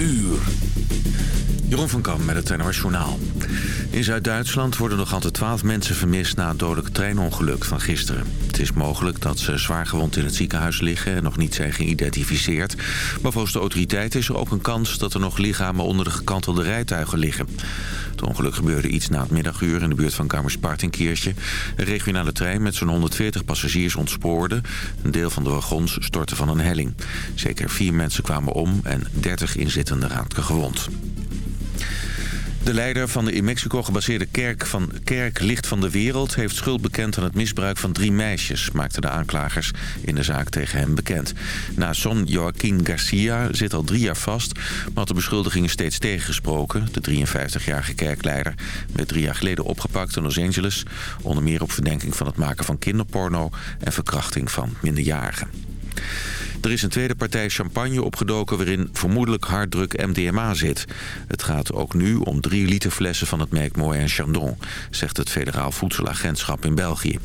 uur. Jeroen van Kam met het NOS Journaal. In Zuid-Duitsland worden nog altijd twaalf mensen vermist... na het dodelijk treinongeluk van gisteren. Het is mogelijk dat ze zwaar gewond in het ziekenhuis liggen... en nog niet zijn geïdentificeerd. Maar volgens de autoriteiten is er ook een kans... dat er nog lichamen onder de gekantelde rijtuigen liggen. Het ongeluk gebeurde iets na het middaguur... in de buurt van Kamerspartenkirche. Een regionale trein met zo'n 140 passagiers ontspoorde. Een deel van de wagons stortte van een helling. Zeker vier mensen kwamen om en 30 inzittenden raakten gewond. De leider van de in Mexico gebaseerde kerk, van, kerk Licht van de Wereld... heeft schuld bekend aan het misbruik van drie meisjes... maakten de aanklagers in de zaak tegen hem bekend. Nason Joaquín Garcia zit al drie jaar vast... maar had de beschuldigingen steeds tegengesproken. De 53-jarige kerkleider werd drie jaar geleden opgepakt in Los Angeles... onder meer op verdenking van het maken van kinderporno... en verkrachting van minderjarigen. Er is een tweede partij champagne opgedoken waarin vermoedelijk harddruk MDMA zit. Het gaat ook nu om drie liter flessen van het merk Moët Chandon, zegt het Federaal Voedselagentschap in België.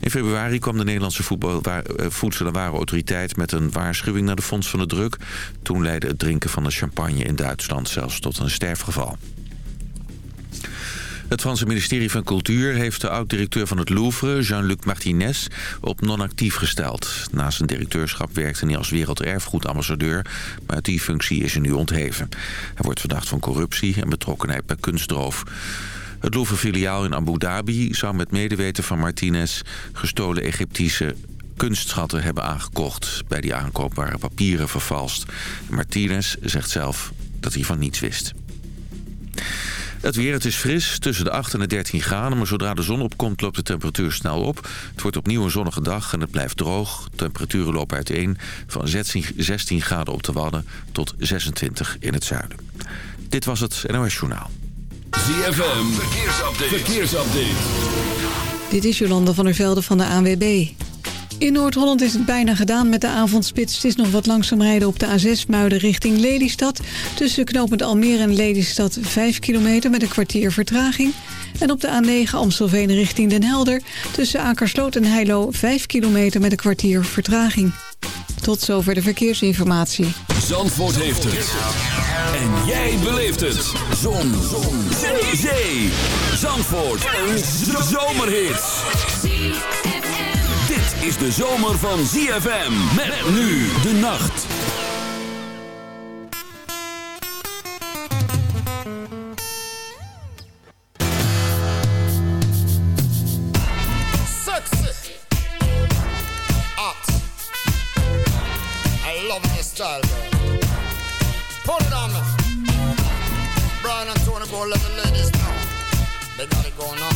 In februari kwam de Nederlandse eh, Voedsel- en Warenautoriteit met een waarschuwing naar de Fonds van de Druk. Toen leidde het drinken van de champagne in Duitsland zelfs tot een sterfgeval. Het Franse ministerie van Cultuur heeft de oud-directeur van het Louvre, Jean-Luc Martinez, op non-actief gesteld. Naast zijn directeurschap werkte hij als werelderfgoedambassadeur, maar uit die functie is hij nu ontheven. Hij wordt verdacht van corruptie en betrokkenheid bij kunstroof. Het Louvre-filiaal in Abu Dhabi zou met medeweten van Martinez gestolen Egyptische kunstschatten hebben aangekocht. Bij die aankoop waren papieren vervalst. Martinez zegt zelf dat hij van niets wist. Het weer, het is fris, tussen de 8 en de 13 graden... maar zodra de zon opkomt loopt de temperatuur snel op. Het wordt opnieuw een zonnige dag en het blijft droog. Temperaturen lopen uiteen van 16, 16 graden op de Wadden... tot 26 in het zuiden. Dit was het NOS Journaal. ZFM, verkeersupdate. verkeersupdate. Dit is Jolanda van der Velde van de ANWB. In Noord-Holland is het bijna gedaan met de avondspits. Het is nog wat langzaam rijden op de A6 Muiden richting Lelystad. Tussen knooppunt Almere en Lelystad 5 kilometer met een kwartier vertraging. En op de A9 Amstelveen richting Den Helder. Tussen Akersloot en Heilo 5 kilometer met een kwartier vertraging. Tot zover de verkeersinformatie. Zandvoort heeft het. En jij beleeft het. Zon. Zon. Zee. Zandvoort. Een zomerhit is de zomer van ZFM. Met nu de nacht. Sexy. Hot. I love your style, girl. Put it on me. Brian and Tony go let the ladies know. They got it going.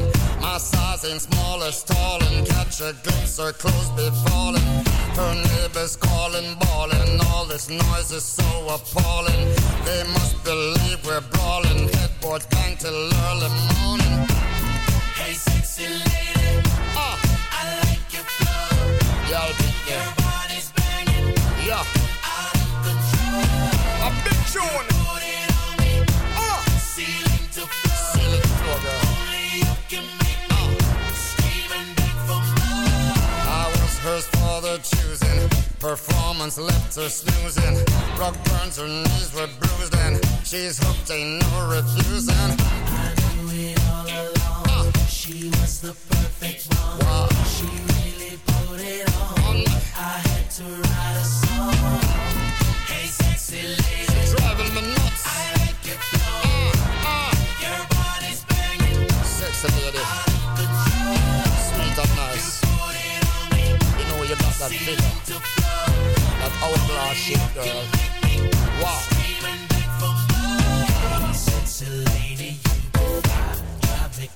ain't small as tall and catch a glimpse her clothes be falling. Her neighbors calling, bawling, all this noise is so appalling. They must believe we're brawling, headboard bang till early morning. Hey, sexy lady, Ah, I like your flow. yeah, Your body's banging Yeah, out of control. a big tune. Hers for the choosing. Performance left her snoozing. Rock burns, her knees were bruised, and she's hooked, ain't no refusing. I knew it all along. She was the perfect one. Wow. She really put it on. On I had to write a song. Hey, sexy lady, driving me nuts. I like your flow. Ah, ah, Your body's banging sexy lady, that figure. That outlaw shit, girl. Wow.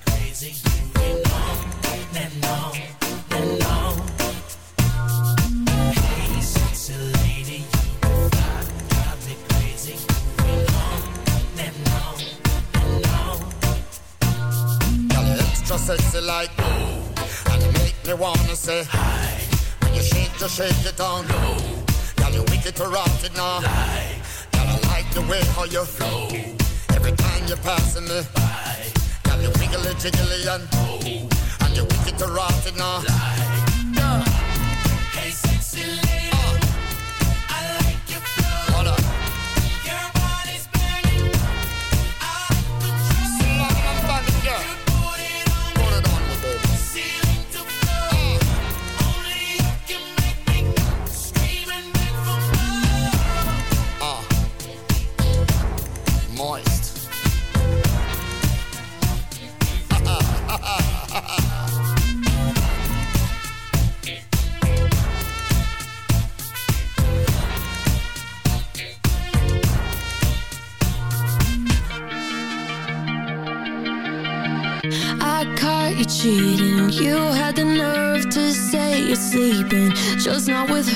Crazy. Sexy you and make me wanna say hi just shake it on, low. Girl, you wicked to rot now. Lie. Girl, I like the way how you flow. Every time you're passing me by. Girl, you wiggly jiggly and oh. And you wicked to rot now. Lie. not with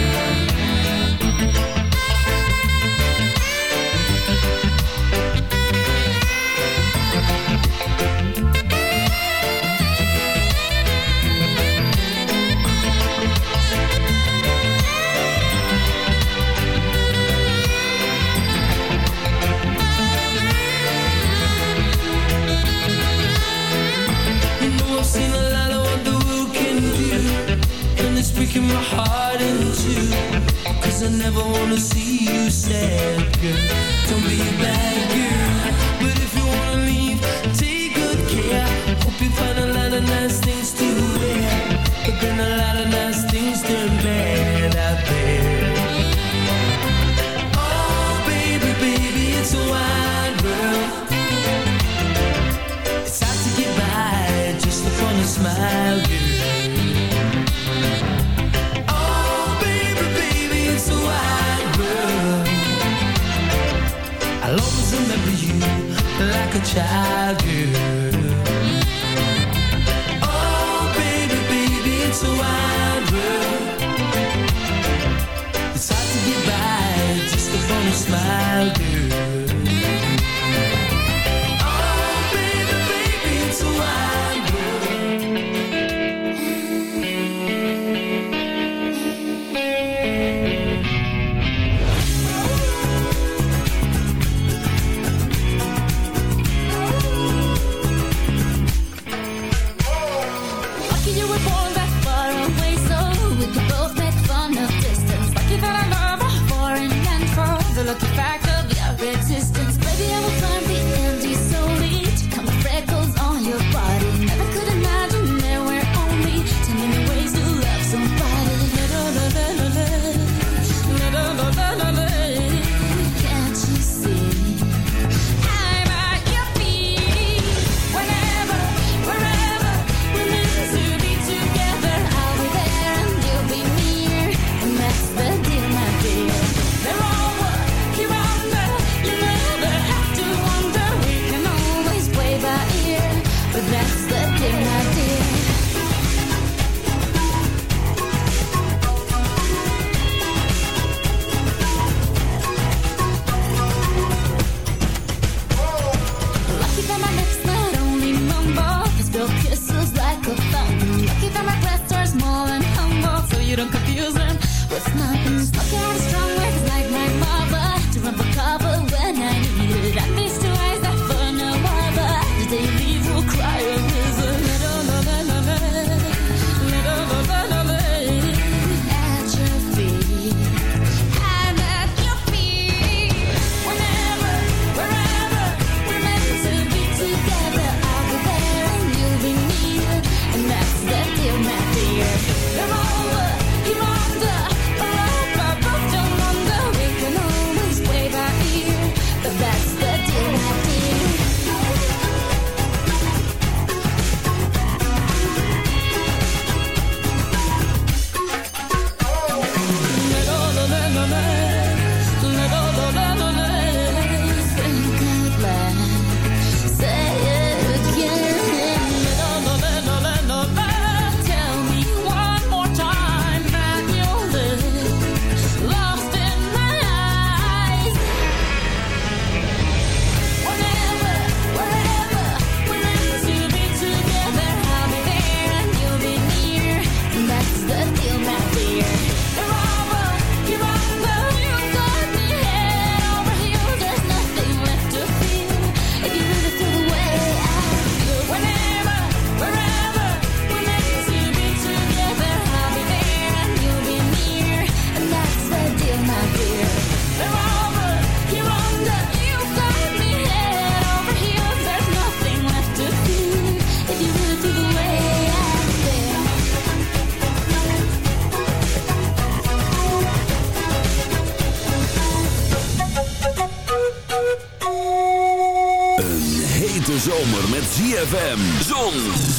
Heart in I never wanna see you sad, girl. Don't be a bad Childhood.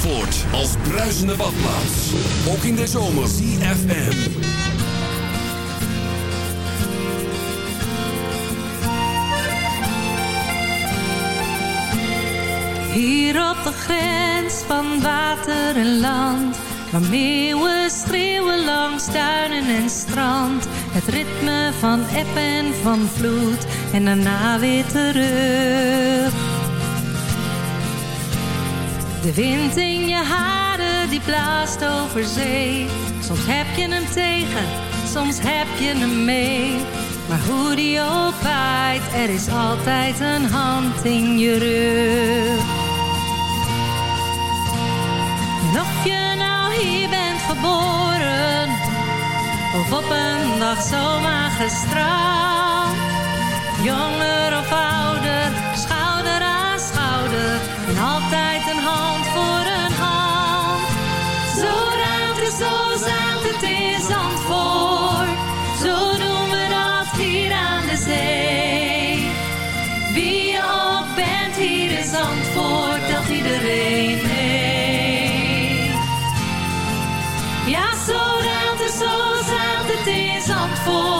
Zandvoort als bruisende badplaats. Ook in de zomer. CFM. Hier op de grens van water en land Waar meeuwen schreeuwen langs duinen en strand Het ritme van eb en van vloed En daarna weer terug De wind in je haren die blaast over zee. Soms heb je hem tegen, soms heb je hem mee. Maar hoe die ook waait, er is altijd een hand in je rug. En of je nou hier bent geboren Of op een dag zomaar gestrand Jonger of ouder, En altijd een hand voor een hand. Zo ruimt het, zo zaakt het in Zandvoort Zo doen we dat hier aan de zee. Wie je ook bent hier in Zandvoort Dat iedereen heeft Ja, zo ruimt het, zo zaakt het in Zandvoort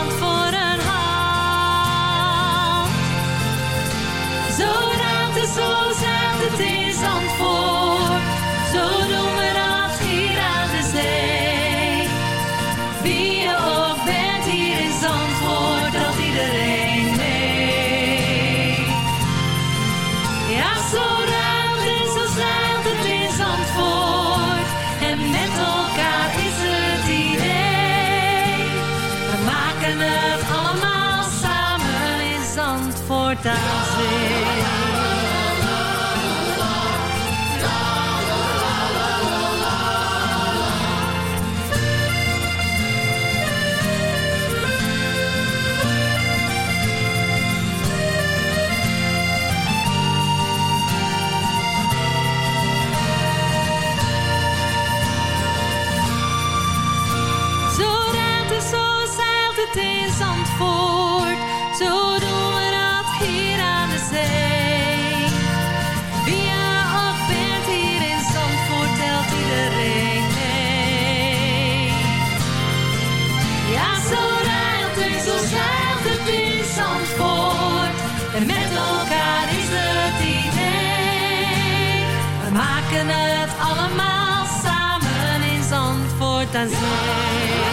voortaan zit. maken het allemaal samen in Zandvoort aan Zee.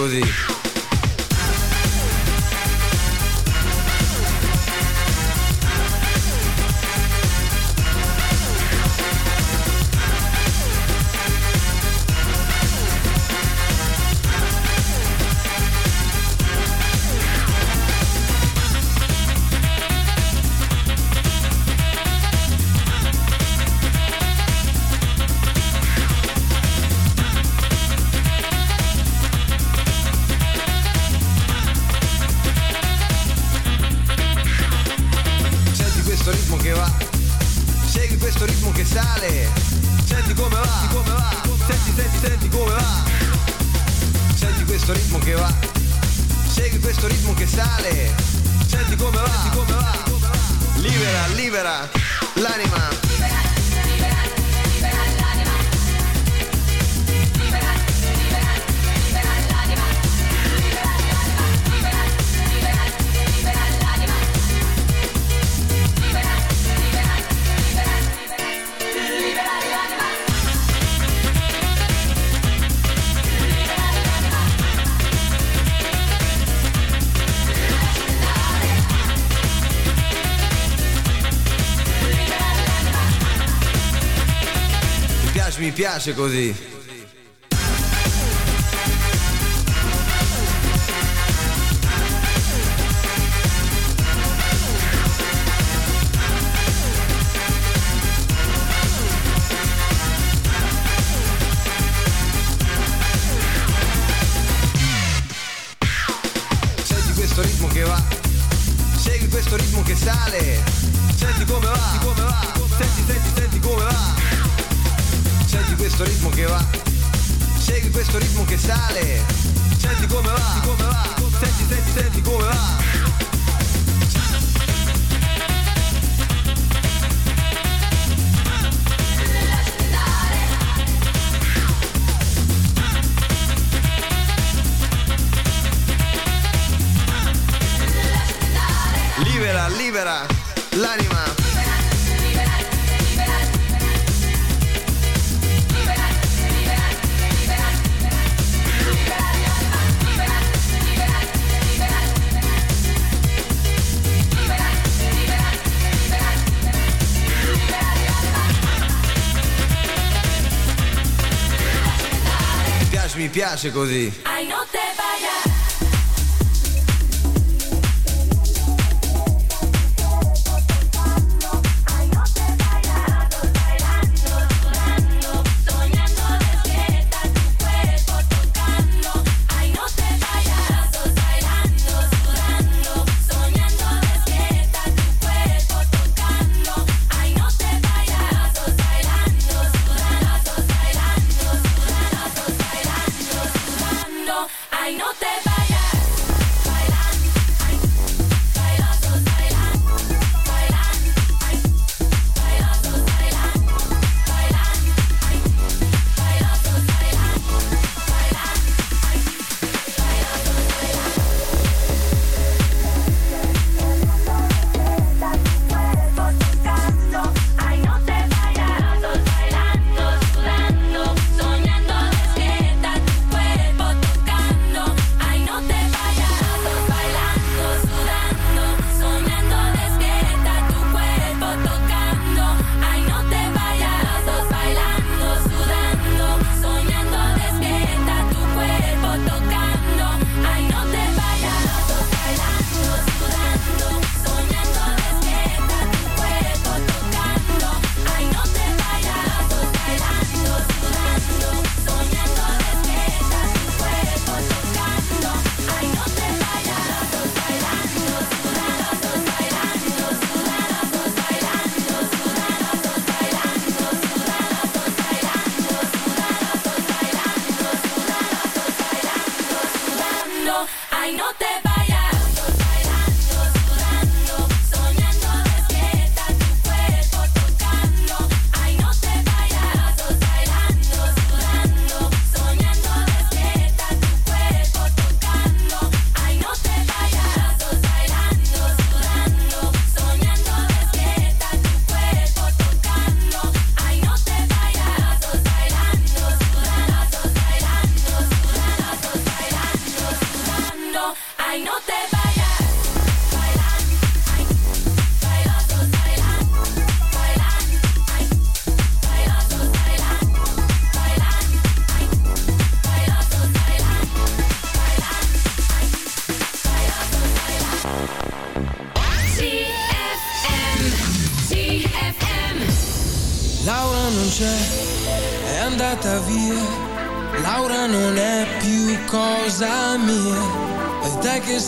Così. piace così. piace così.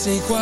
c'est quoi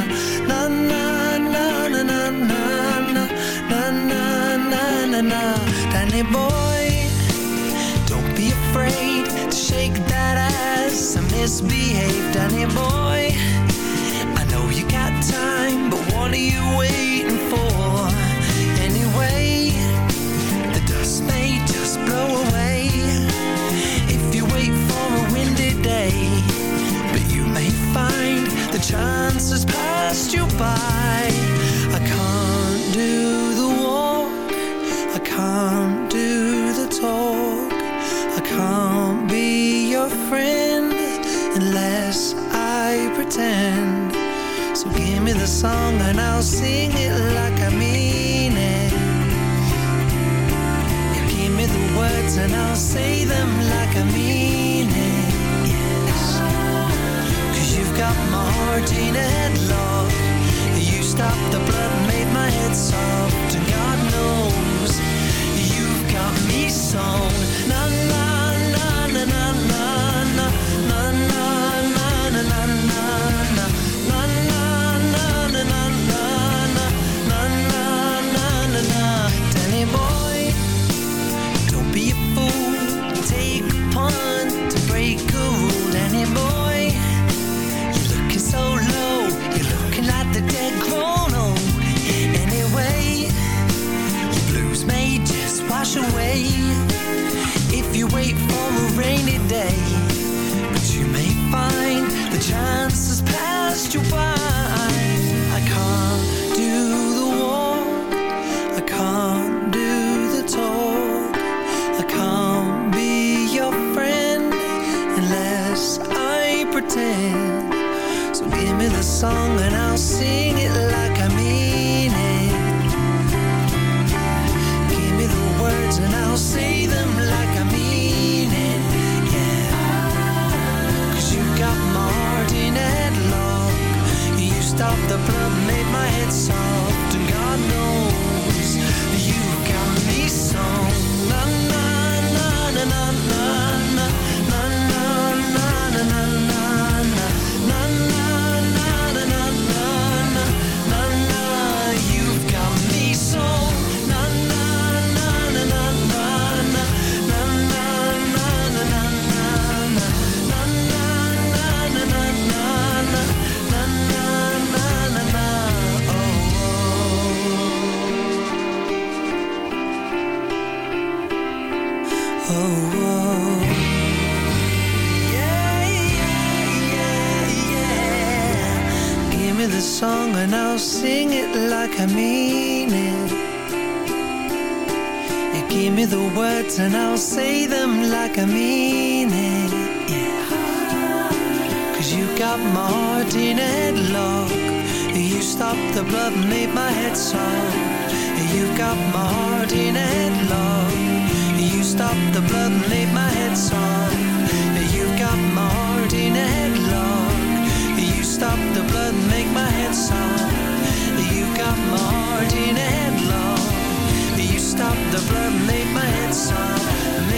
coming Danny boy. Don't be afraid to shake that ass. I misbehave Danny boy. I know you got time But what are you waiting for? Anyway The dust may just blow away. If you wait for a windy day But you may find the chances passed you by. I can't do the war can't do the talk. I can't be your friend Unless I pretend. So give me the song and I'll sing it like I mean it. Yeah, Give me the words and I'll say them like I mean it. Yes. Cause you've got my heart in a headlock. You stopped the blood, made my head soft And God knows me na na na na na na na na na day. But you may find the chance has passed you by. I can't do the walk, I can't do the talk, I can't be your friend unless I pretend. So give me the song and I'll sing I'll say them like I mean it. Yeah. Cause you got my heart in a headlock. You stopped the blood and made my head soft. You got my heart in a headlock. You stopped the blood and made my head soft. You got my heart in a headlock. You stopped the blood and make my head soft. You got my heart in a headlock. You stopped the blood make my head soft.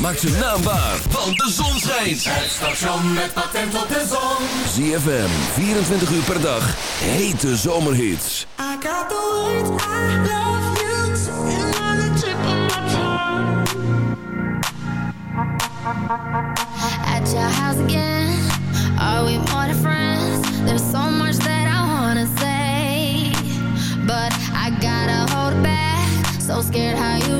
Maak ze naambaar, want de zon schijnt. Het station met patent op de zon. ZFM, 24 uur per dag, hete zomerhits. I got the words, I love you, sitting on the tip my tongue. At your house again, are we more than friends? There's so much that I wanna say. But I gotta hold back, so scared how you